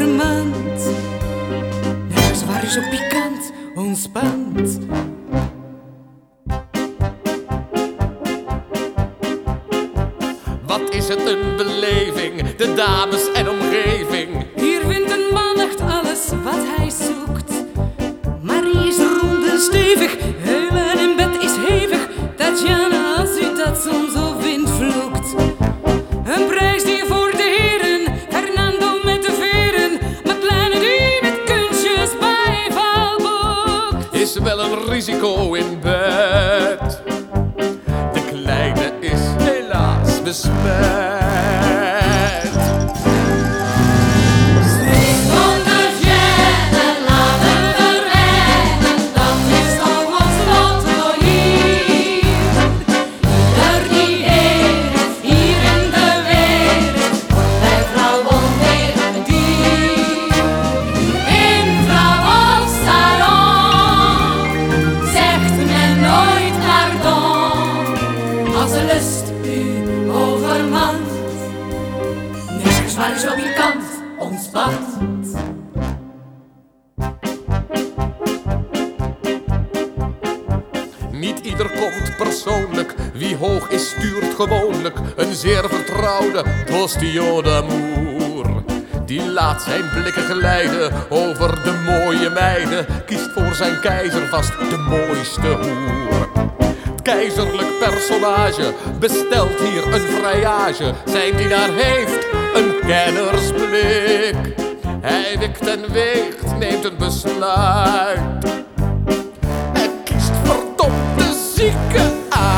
charmant. Nergens waar je zo pikant ontspant. Wat is het een beleving, de dames en omgeving. Hier vindt een man echt alles wat hij zoekt. Marie is rond en stevig risico in bed. De kleine is helaas besmet. Zo je kant ontspant. Niet ieder komt persoonlijk, wie hoog is stuurt gewoonlijk. Een zeer vertrouwde postillon d'amour. Die laat zijn blikken glijden over de mooie meiden. Kiest voor zijn keizer vast de mooiste hoer. Het keizerlijk personage bestelt hier een vrijage. Zijn dienaar heeft een kennersblik. Hij wikt en weegt, neemt een besluit. En kiest verdomd de zieke uit.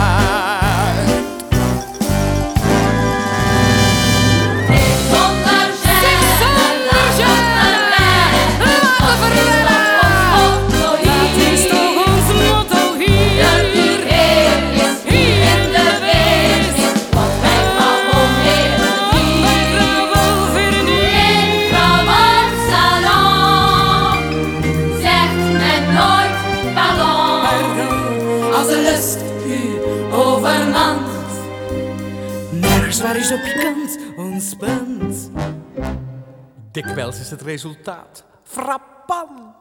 De lust u overmand. Nergens waar is op je kant ontspant. Dikwijls is het resultaat frappant.